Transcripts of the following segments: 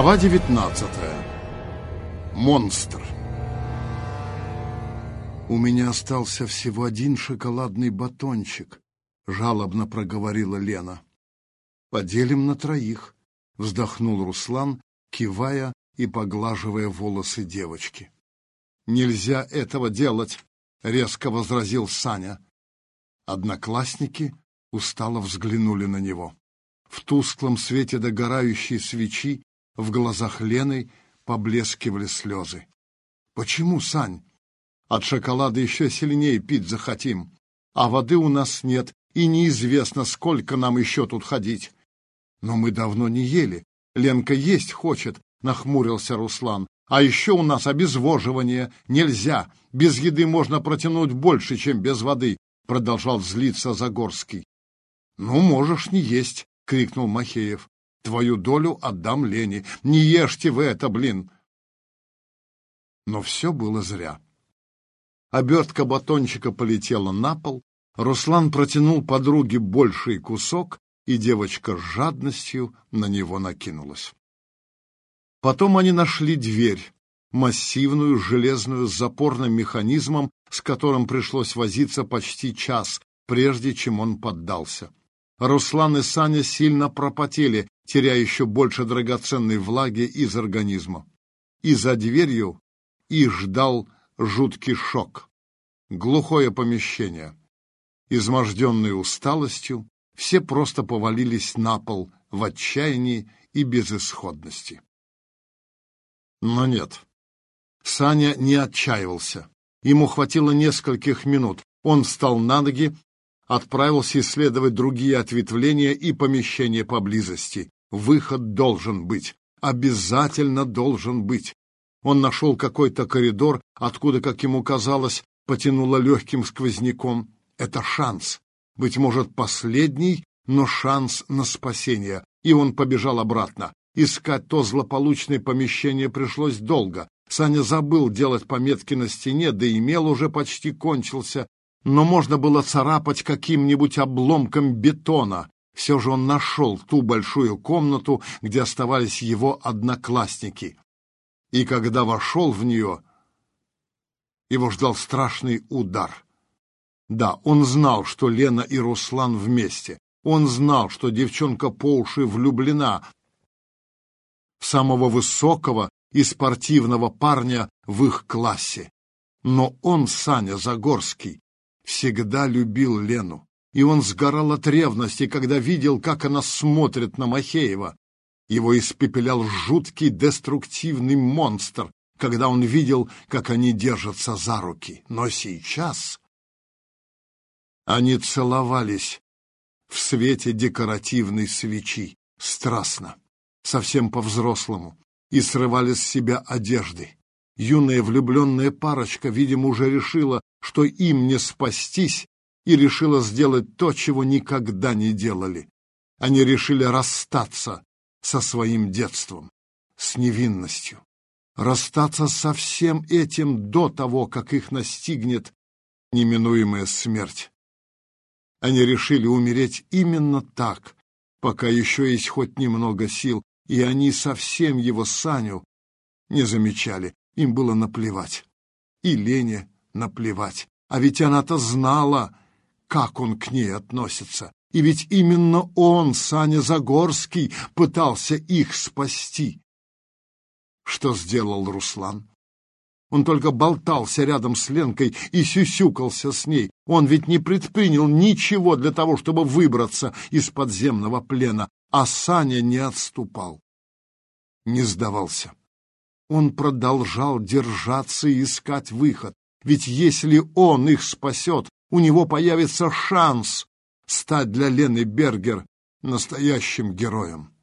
Глава 19. Монстр. У меня остался всего один шоколадный батончик, жалобно проговорила Лена. Поделим на троих, вздохнул Руслан, кивая и поглаживая волосы девочки. Нельзя этого делать, резко возразил Саня. Одноклассники устало взглянули на него. В тусклом свете догорающей свечи в глазах Лены поблескивали слезы. «Почему, Сань? От шоколада еще сильнее пить захотим, а воды у нас нет, и неизвестно, сколько нам еще тут ходить. Но мы давно не ели. Ленка есть хочет, — нахмурился Руслан. А еще у нас обезвоживание. Нельзя. Без еды можно протянуть больше, чем без воды, — продолжал злиться Загорский. — Ну, можешь не есть, — крикнул Махеев. Твою долю отдам Лене. Не ешьте вы это, блин!» Но все было зря. Обертка батончика полетела на пол, Руслан протянул подруге больший кусок, и девочка с жадностью на него накинулась. Потом они нашли дверь, массивную, железную, с запорным механизмом, с которым пришлось возиться почти час, прежде чем он поддался. Руслан и Саня сильно пропотели, теряя еще больше драгоценной влаги из организма. И за дверью их ждал жуткий шок. Глухое помещение. Изможденные усталостью, все просто повалились на пол в отчаянии и безысходности. Но нет. Саня не отчаивался. Ему хватило нескольких минут. Он встал на ноги, отправился исследовать другие ответвления и помещения поблизости. Выход должен быть, обязательно должен быть. Он нашел какой-то коридор, откуда, как ему казалось, потянуло легким сквозняком. Это шанс. Быть может, последний, но шанс на спасение. И он побежал обратно. Искать то злополучное помещение пришлось долго. Саня забыл делать пометки на стене, да и мел уже почти кончился, но можно было царапать каким-нибудь обломком бетона. Все же он нашел ту большую комнату, где оставались его одноклассники. И когда вошел в нее, его ждал страшный удар. Да, он знал, что Лена и Руслан вместе. Он знал, что девчонка по уши влюблена в самого высокого и спортивного парня в их классе. Но он, Саня Загорский, всегда любил Лену, и он сгорал от ревности, когда видел, как она смотрит на Махеева. Его испепелял жуткий деструктивный монстр, когда он видел, как они держатся за руки. Но сейчас они целовались в свете декоративной свечи, страстно, совсем по-взрослому, и срывали с себя одежды. Юная влюбленная парочка, видимо, уже решила, что им не спастись, и решила сделать то, чего никогда не делали. Они решили расстаться со своим детством, с невинностью, расстаться со всем этим до того, как их настигнет неминуемая смерть. Они решили умереть именно так, пока еще есть хоть немного сил, и они совсем его Саню не замечали, им было наплевать. И Лене наплевать. А ведь она-то знала, как он к ней относится. И ведь именно он, Саня Загорский, пытался их спасти. Что сделал Руслан? Он только болтался рядом с Ленкой и сюсюкался с ней. Он ведь не предпринял ничего для того, чтобы выбраться из подземного плена, а Саня не отступал, не сдавался. Он продолжал держаться и искать выход. Ведь если он их спасет, у него появится шанс стать для Лены Бергер настоящим героем.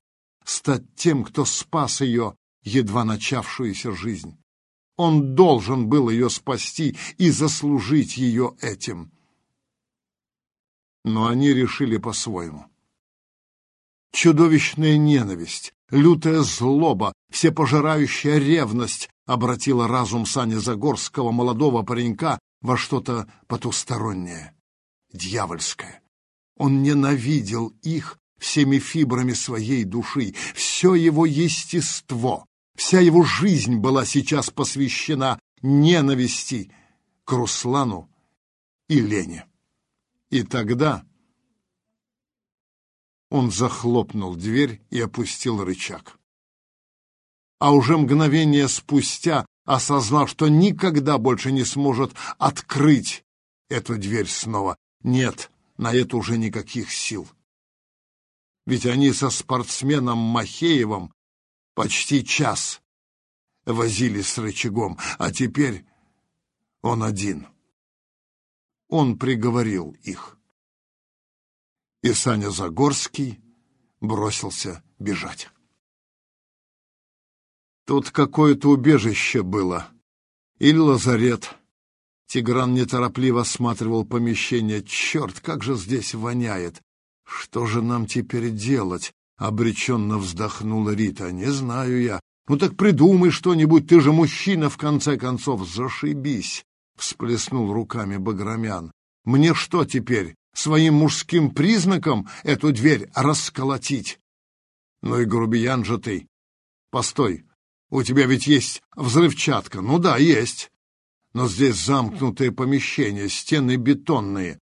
Стать тем, кто спас ее едва начавшуюся жизнь. Он должен был ее спасти и заслужить ее этим. Но они решили по-своему. Чудовищная ненависть, Лютая злоба, всепожирающая ревность обратила разум Сани Загорского, молодого паренька, во что-то потустороннее, дьявольское. Он ненавидел их всеми фибрами своей души. Все его естество, вся его жизнь была сейчас посвящена ненависти к Руслану и Лене. И тогда он захлопнул дверь и опустил рычаг. А уже мгновение спустя, осознав, что никогда больше не сможет открыть эту дверь снова, нет, на это уже никаких сил. Ведь они со спортсменом Махеевым почти час возились с рычагом, а теперь он один. Он приговорил их. И Саня Загорский бросился бежать. Тут какое-то убежище было. Или лазарет. Тигран неторопливо осматривал помещение. Черт, как же здесь воняет! Что же нам теперь делать? Обреченно вздохнула Рита. Не знаю я. Ну так придумай что-нибудь, ты же мужчина, в конце концов, зашибись! Всплеснул руками Баграмян. Мне что теперь, своим мужским признаком эту дверь расколотить? Ну и грубиян же ты. Постой, у тебя ведь есть взрывчатка. Ну да, есть. Но здесь замкнутое помещение, стены бетонные.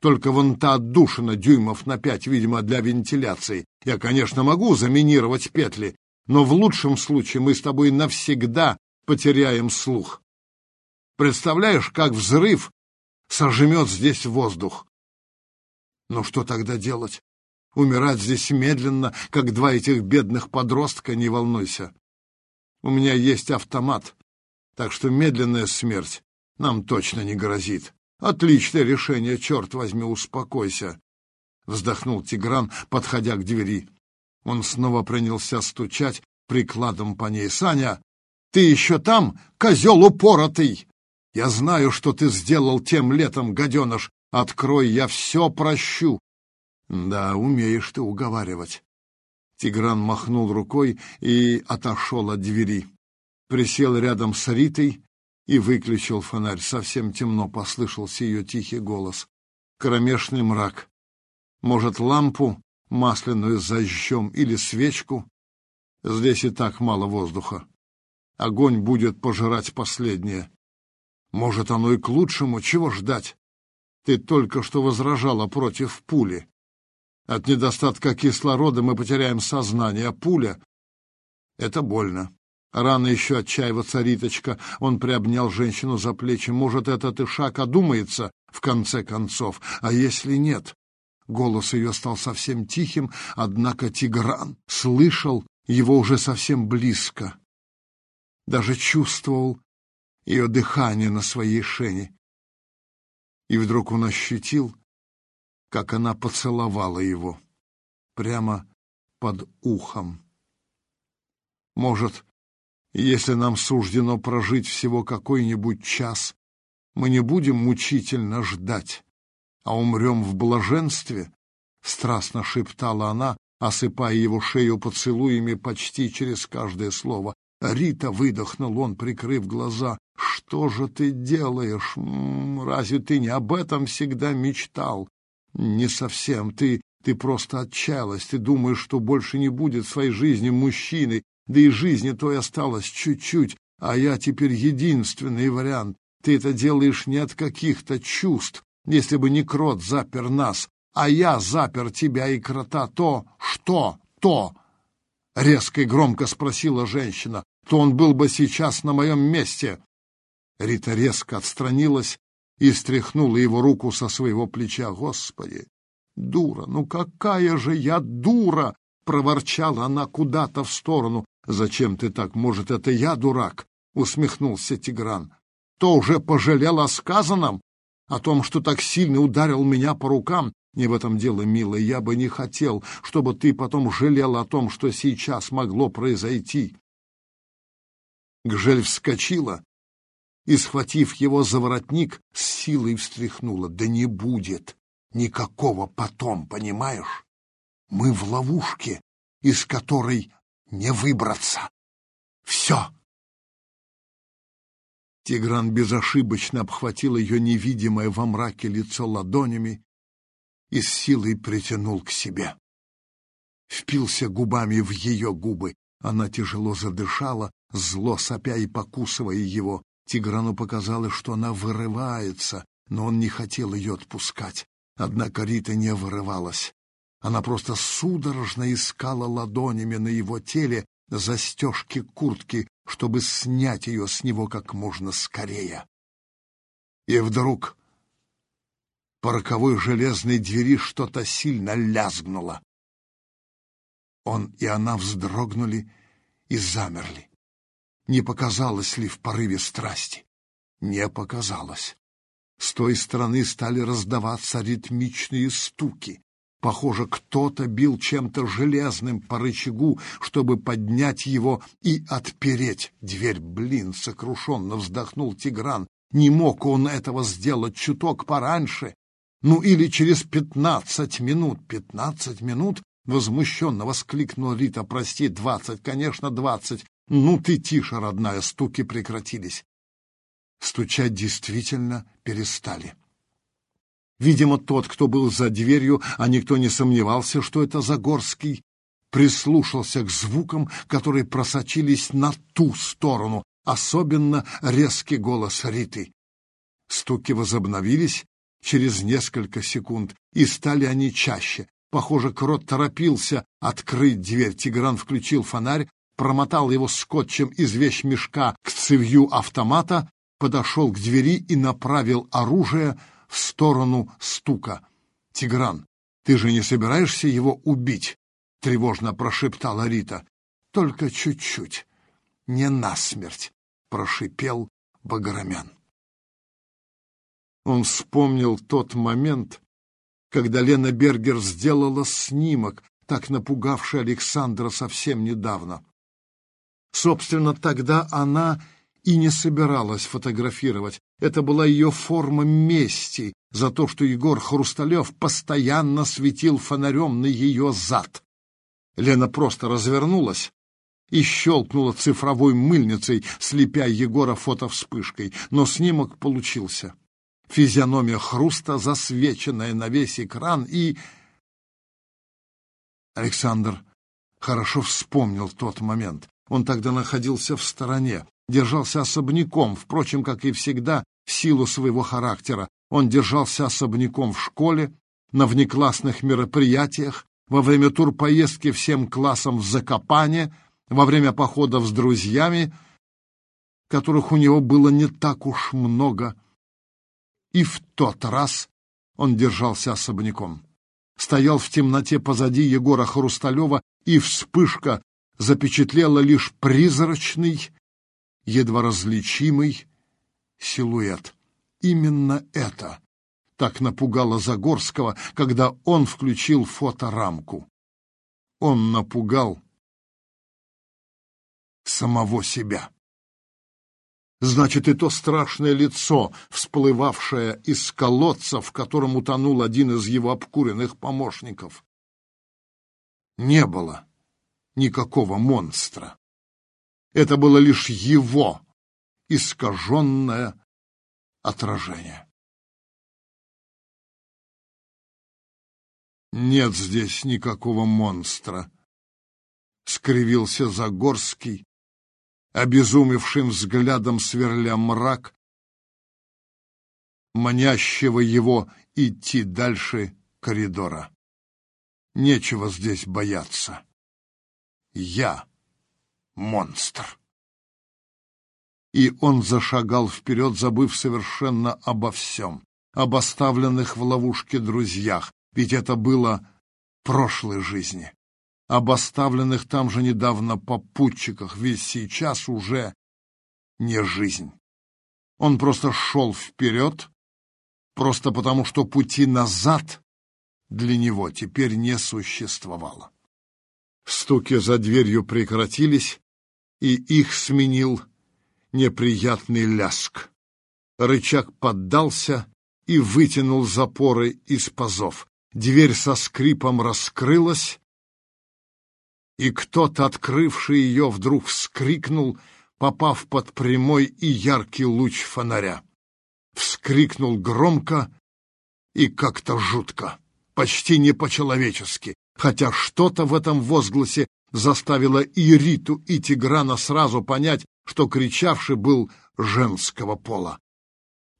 Только вон та отдушина дюймов на пять, видимо, для вентиляции. Я, конечно, могу заминировать петли, но в лучшем случае мы с тобой навсегда потеряем слух. Представляешь, как взрыв сожмет здесь воздух? Но что тогда делать? Умирать здесь медленно, как два этих бедных подростка, не волнуйся. У меня есть автомат, так что медленная смерть нам точно не грозит. Отличное решение, черт возьми, успокойся. Вздохнул Тигран, подходя к двери. Он снова принялся стучать прикладом по ней. «Саня, ты еще там, козел упоротый? Я знаю, что ты сделал тем летом, гаденыш. Открой, я все прощу». «Да, умеешь ты уговаривать». Тигран махнул рукой и отошел от двери присел рядом с Ритой и выключил фонарь. Совсем темно послышался ее тихий голос. Кромешный мрак. Может, лампу масляную зажжем или свечку? Здесь и так мало воздуха. Огонь будет пожирать последнее. Может, оно и к лучшему. Чего ждать? Ты только что возражала против пули. От недостатка кислорода мы потеряем сознание, а пуля — это больно. Рано еще отчаиваться, Риточка. Он приобнял женщину за плечи. Может, этот Ишак одумается, в конце концов. А если нет? Голос ее стал совсем тихим, однако Тигран слышал его уже совсем близко. Даже чувствовал ее дыхание на своей шее. И вдруг он ощутил, как она поцеловала его прямо под ухом. Может, если нам суждено прожить всего какой-нибудь час, мы не будем мучительно ждать, а умрем в блаженстве, — страстно шептала она, осыпая его шею поцелуями почти через каждое слово. Рита выдохнул он, прикрыв глаза. «Что же ты делаешь? Разве ты не об этом всегда мечтал?» «Не совсем. Ты, ты просто отчаялась. Ты думаешь, что больше не будет в своей жизни мужчины, да и жизни той осталось чуть-чуть, а я теперь единственный вариант. Ты это делаешь не от каких-то чувств. Если бы не крот запер нас, а я запер тебя и крота, то что то? Резко и громко спросила женщина. То он был бы сейчас на моем месте. Рита резко отстранилась и стряхнула его руку со своего плеча. Господи, дура, ну какая же я дура! Проворчала она куда-то в сторону. «Зачем ты так? Может, это я дурак?» — усмехнулся Тигран. «То уже пожалел о сказанном? О том, что так сильно ударил меня по рукам? Не в этом дело, милый, я бы не хотел, чтобы ты потом жалел о том, что сейчас могло произойти». Гжель вскочила и, схватив его за воротник, с силой встряхнула. «Да не будет никакого потом, понимаешь? Мы в ловушке, из которой не выбраться. Все. Тигран безошибочно обхватил ее невидимое во мраке лицо ладонями и с силой притянул к себе. впился губами в ее губы. Она тяжело задышала, зло сопя и покусывая его. Тиграну показалось, что она вырывается, но он не хотел ее отпускать. Однако Рита не вырывалась. Она просто судорожно искала ладонями на его теле застежки куртки, чтобы снять ее с него как можно скорее. И вдруг по роковой железной двери что-то сильно лязгнуло. Он и она вздрогнули и замерли. Не показалось ли в порыве страсти? Не показалось. С той стороны стали раздаваться ритмичные стуки. Похоже, кто-то бил чем-то железным по рычагу, чтобы поднять его и отпереть дверь. Блин, сокрушенно вздохнул Тигран. Не мог он этого сделать чуток пораньше. Ну или через пятнадцать минут. Пятнадцать минут? Возмущенно воскликнула Рита. Прости, двадцать, конечно, двадцать. Ну ты тише, родная, стуки прекратились. Стучать действительно перестали. Видимо, тот, кто был за дверью, а никто не сомневался, что это Загорский, прислушался к звукам, которые просочились на ту сторону, особенно резкий голос Риты. Стуки возобновились через несколько секунд, и стали они чаще. Похоже, Крот торопился открыть дверь. Тигран включил фонарь, промотал его скотчем из вещмешка к цевью автомата, подошел к двери и направил оружие в сторону стука. «Тигран, ты же не собираешься его убить?» — тревожно прошептала Рита. «Только чуть-чуть, не насмерть», — прошипел Баграмян. Он вспомнил тот момент, когда Лена Бергер сделала снимок, так напугавший Александра совсем недавно. Собственно, тогда она и не собиралась фотографировать. Это была ее форма мести за то, что Егор Хрусталев постоянно светил фонарем на ее зад. Лена просто развернулась и щелкнула цифровой мыльницей, слепя Егора фотовспышкой, но снимок получился. Физиономия хруста, засвеченная на весь экран, и... Александр хорошо вспомнил тот момент. Он тогда находился в стороне, держался особняком, впрочем, как и всегда, в силу своего характера. Он держался особняком в школе, на внеклассных мероприятиях, во время турпоездки всем классом в Закопане, во время походов с друзьями, которых у него было не так уж много. И в тот раз он держался особняком. Стоял в темноте позади Егора Хрусталева, и вспышка запечатлела лишь призрачный, едва различимый силуэт. Именно это так напугало Загорского, когда он включил фоторамку. Он напугал самого себя. Значит, и то страшное лицо, всплывавшее из колодца, в котором утонул один из его обкуренных помощников. Не было никакого монстра. Это было лишь его искаженное отражение. «Нет здесь никакого монстра», — скривился Загорский, обезумевшим взглядом сверля мрак, манящего его идти дальше коридора. Нечего здесь бояться. Я монстр. И он зашагал вперед, забыв совершенно обо всем, об оставленных в ловушке друзьях, ведь это было прошлой жизни, об оставленных там же недавно попутчиках, ведь сейчас уже не жизнь. Он просто шел вперед, просто потому что пути назад для него теперь не существовало. Стуки за дверью прекратились, и их сменил неприятный ляск. Рычаг поддался и вытянул запоры из пазов. Дверь со скрипом раскрылась, и кто-то, открывший ее, вдруг вскрикнул, попав под прямой и яркий луч фонаря. Вскрикнул громко и как-то жутко, почти не по-человечески, хотя что-то в этом возгласе заставило и Риту, и Тиграна сразу понять, что кричавший был женского пола.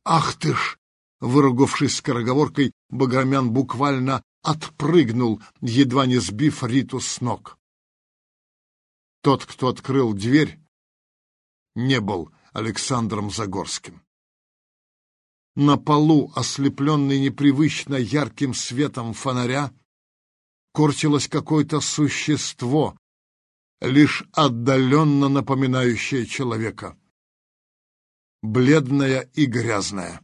«Ах ты ж!» — выругавшись скороговоркой, Баграмян буквально отпрыгнул, едва не сбив Риту с ног. Тот, кто открыл дверь, не был Александром Загорским. На полу, ослепленный непривычно ярким светом фонаря, корчилось какое-то существо, лишь отдаленно напоминающее человека. Бледное и грязное.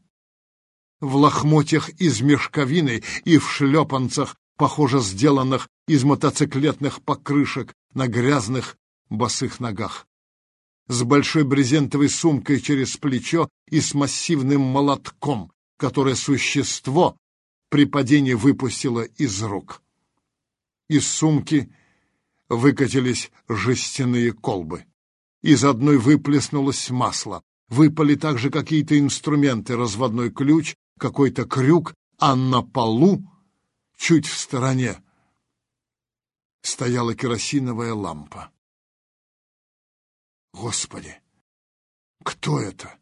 В лохмотьях из мешковины и в шлепанцах, похоже, сделанных из мотоциклетных покрышек на грязных босых ногах. С большой брезентовой сумкой через плечо и с массивным молотком, которое существо при падении выпустило из рук. Из сумки выкатились жестяные колбы. Из одной выплеснулось масло. Выпали также какие-то инструменты, разводной ключ, какой-то крюк, а на полу, чуть в стороне, стояла керосиновая лампа. Господи! Кто это?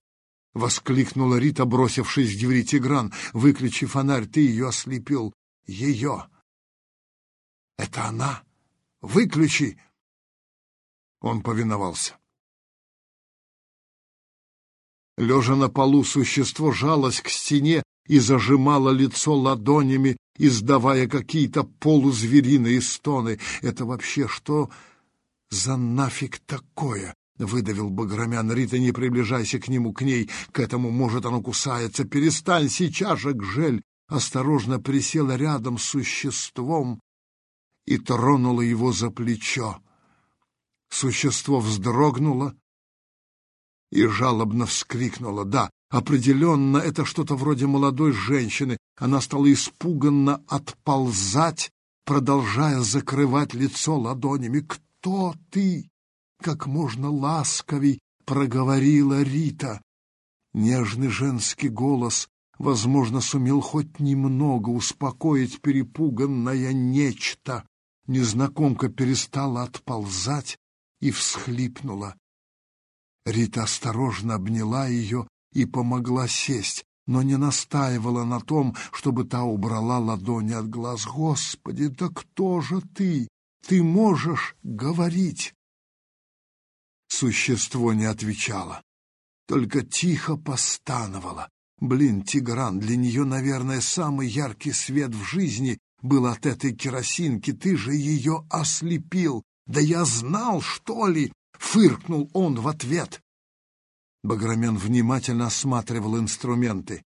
— воскликнула Рита, бросившись в двери Тигран. «Выключи фонарь, ты ее ослепил. Ее!» «Это она! Выключи!» Он повиновался. Лежа на полу, существо жалось к стене и зажимало лицо ладонями, издавая какие-то полузвериные стоны. «Это вообще что за нафиг такое?» — выдавил Баграмян. «Рита, не приближайся к нему, к ней. К этому, может, оно кусается. Перестань сейчас же, Гжель!» Осторожно присела рядом с существом и тронула его за плечо. Существо вздрогнуло и жалобно вскрикнуло. Да, определенно, это что-то вроде молодой женщины. Она стала испуганно отползать, продолжая закрывать лицо ладонями. «Кто ты?» как можно ласковей проговорила Рита. Нежный женский голос, возможно, сумел хоть немного успокоить перепуганное нечто. Незнакомка перестала отползать и всхлипнула. Рита осторожно обняла ее и помогла сесть, но не настаивала на том, чтобы та убрала ладони от глаз. «Господи, да кто же ты? Ты можешь говорить?» Существо не отвечало, только тихо постановало. Блин, Тигран, для нее, наверное, самый яркий свет в жизни был от этой керосинки. Ты же ее ослепил. Да я знал, что ли? Фыркнул он в ответ. Баграмен внимательно осматривал инструменты.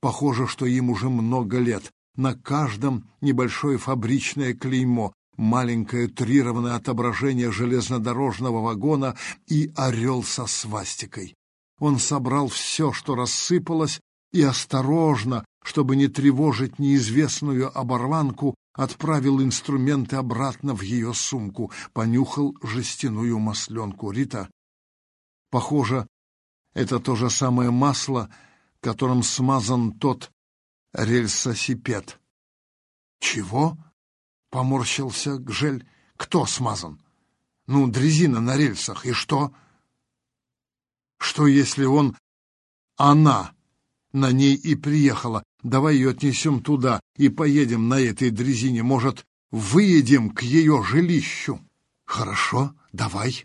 Похоже, что им уже много лет. На каждом небольшое фабричное клеймо, маленькое трированное отображение железнодорожного вагона и орел со свастикой. Он собрал все, что рассыпалось, и осторожно, чтобы не тревожить неизвестную оборванку, отправил инструменты обратно в ее сумку, понюхал жестяную масленку. Рита, похоже, это то же самое масло, которым смазан тот рельсосипед. Чего? Поморщился Гжель. Кто смазан? Ну, дрезина на рельсах. И что? Что, если он... Она на ней и приехала. Давай ее отнесем туда и поедем на этой дрезине. Может, выедем к ее жилищу? Хорошо, давай.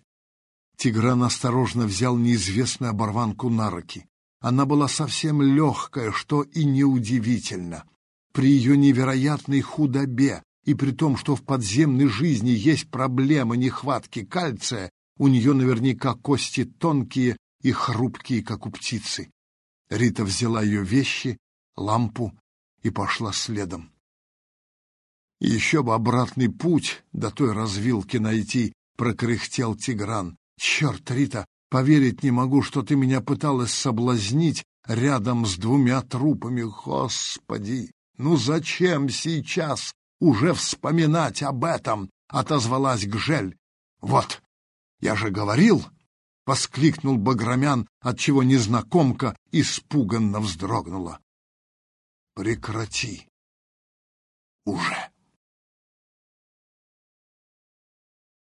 Тигран осторожно взял неизвестную оборванку на руки. Она была совсем легкая, что и неудивительно. При ее невероятной худобе и при том, что в подземной жизни есть проблема нехватки кальция, у нее наверняка кости тонкие и хрупкие, как у птицы. Рита взяла ее вещи, лампу и пошла следом. Еще бы обратный путь до той развилки найти, прокряхтел Тигран. Черт, Рита, поверить не могу, что ты меня пыталась соблазнить рядом с двумя трупами. Господи, ну зачем сейчас уже вспоминать об этом, — отозвалась Гжель. — Вот, я же говорил, — воскликнул Баграмян, отчего незнакомка испуганно вздрогнула. — Прекрати. Уже.